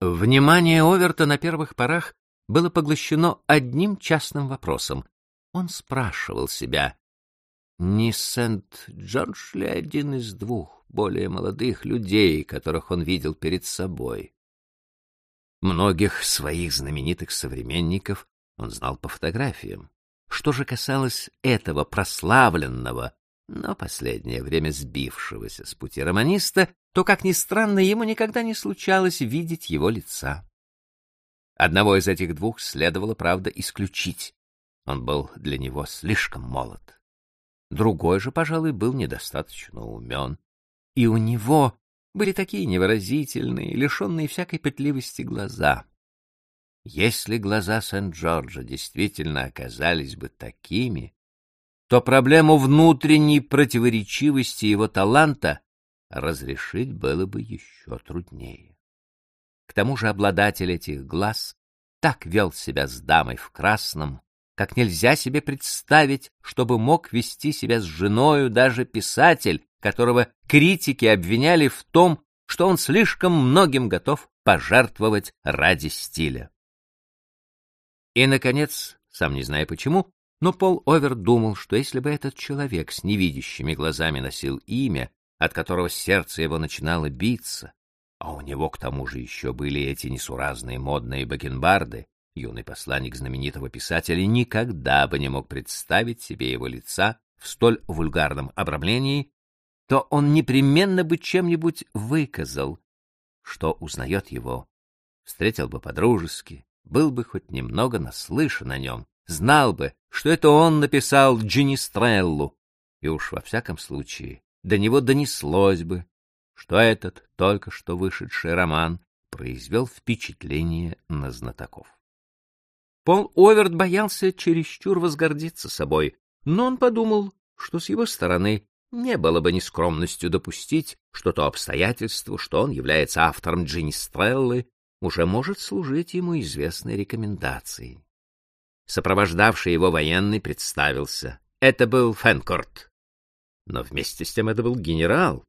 Внимание Оверта на первых порах было поглощено одним частным вопросом. Он спрашивал себя, не Сент-Джордж ли один из двух более молодых людей, которых он видел перед собой? Многих своих знаменитых современников он знал по фотографиям. Что же касалось этого прославленного, но последнее время сбившегося с пути романиста, то, как ни странно, ему никогда не случалось видеть его лица. Одного из этих двух следовало, правда, исключить. Он был для него слишком молод. Другой же, пожалуй, был недостаточно умен. И у него были такие невыразительные, лишенные всякой пытливости глаза. Если глаза Сент-Джорджа действительно оказались бы такими, то проблему внутренней противоречивости его таланта разрешить было бы еще труднее. К тому же обладатель этих глаз так вел себя с дамой в красном, как нельзя себе представить, чтобы мог вести себя с женою даже писатель, которого критики обвиняли в том, что он слишком многим готов пожертвовать ради стиля. И, наконец, сам не зная почему, но Пол Овер думал, что если бы этот человек с невидящими глазами носил имя, от которого сердце его начинало биться, а у него к тому же еще были эти несуразные модные бакенбарды, юный посланник знаменитого писателя никогда бы не мог представить себе его лица в столь вульгарном обрамлении, то он непременно бы чем-нибудь выказал, что узнает его, встретил бы по-дружески, был бы хоть немного наслышан о нем, знал бы, что это он написал Джинистреллу, и уж во всяком случае до него донеслось бы, что этот только что вышедший роман произвел впечатление на знатоков. Пол Оверт боялся чересчур возгордиться собой, но он подумал, что с его стороны не было бы нескромностью допустить, что то обстоятельство, что он является автором Джинистреллы, уже может служить ему известной рекомендацией. Сопровождавший его военный представился. Это был Фенкорт. Но вместе с тем это был генерал,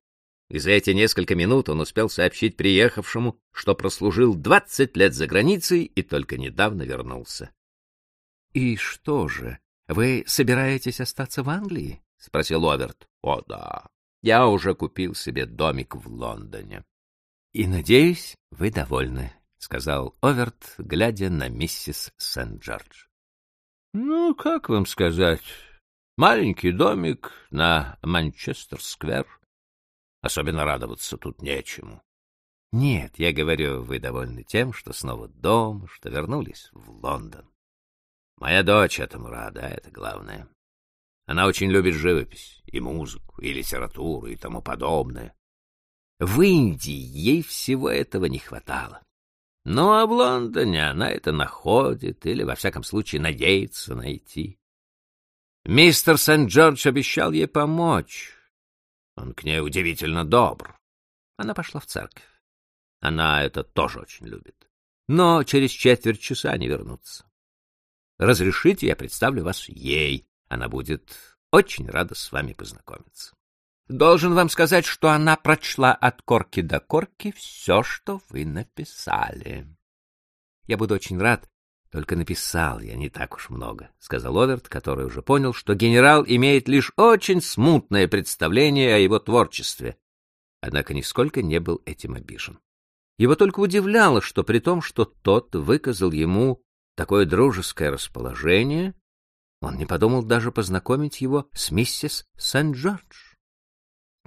и за эти несколько минут он успел сообщить приехавшему, что прослужил двадцать лет за границей и только недавно вернулся. — И что же, вы собираетесь остаться в Англии? — спросил Оверт. — О, да. Я уже купил себе домик в Лондоне. — И, надеюсь, вы довольны, — сказал Оверт, глядя на миссис Сент-Джордж. — Ну, как вам сказать? Маленький домик на Манчестер-сквер Особенно радоваться тут нечему. Нет, я говорю, вы довольны тем, что снова дома, что вернулись в Лондон. Моя дочь этому рада, это главное. Она очень любит живопись, и музыку, и литературу, и тому подобное. В Индии ей всего этого не хватало. Ну, а в Лондоне она это находит, или, во всяком случае, надеется найти. Мистер Сент-Джордж обещал ей помочь, он к ней удивительно добр. Она пошла в церковь. Она это тоже очень любит. Но через четверть часа не вернутся. Разрешите, я представлю вас ей. Она будет очень рада с вами познакомиться. Должен вам сказать, что она прочла от корки до корки все, что вы написали. Я буду очень рад, только написал я не так уж много, — сказал Оверт, который уже понял, что генерал имеет лишь очень смутное представление о его творчестве. Однако нисколько не был этим обижен. Его только удивляло, что при том, что тот выказал ему такое дружеское расположение, он не подумал даже познакомить его с миссис Сент-Джордж.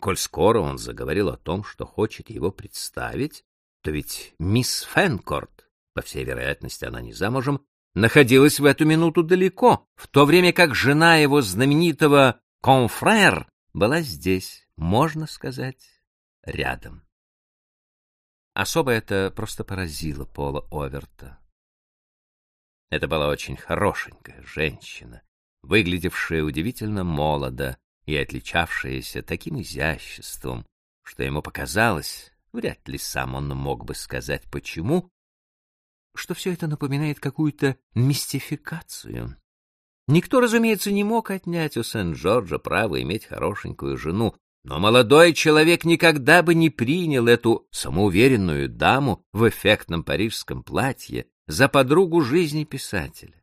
Коль скоро он заговорил о том, что хочет его представить, то ведь мисс Фенкорт по всей вероятности она не замужем, находилась в эту минуту далеко, в то время как жена его знаменитого конфрер была здесь, можно сказать, рядом. Особо это просто поразило Пола Оверта. Это была очень хорошенькая женщина, выглядевшая удивительно молодо и отличавшаяся таким изяществом, что ему показалось, вряд ли сам он мог бы сказать почему, что все это напоминает какую-то мистификацию. Никто, разумеется, не мог отнять у Сент-Джорджа право иметь хорошенькую жену, Но молодой человек никогда бы не принял эту самоуверенную даму в эффектном парижском платье за подругу жизни писателя.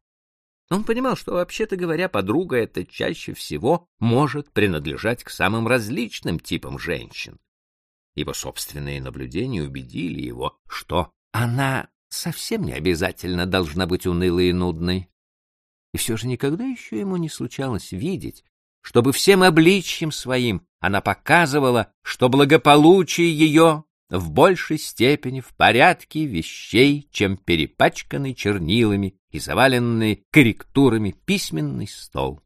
Он понимал, что, вообще-то говоря, подруга эта чаще всего может принадлежать к самым различным типам женщин. Его собственные наблюдения убедили его, что она совсем не обязательно должна быть унылой и нудной. И все же никогда еще ему не случалось видеть, чтобы всем обличьем своим она показывала, что благополучие ее в большей степени в порядке вещей, чем перепачканный чернилами и заваленный корректурами письменный стол.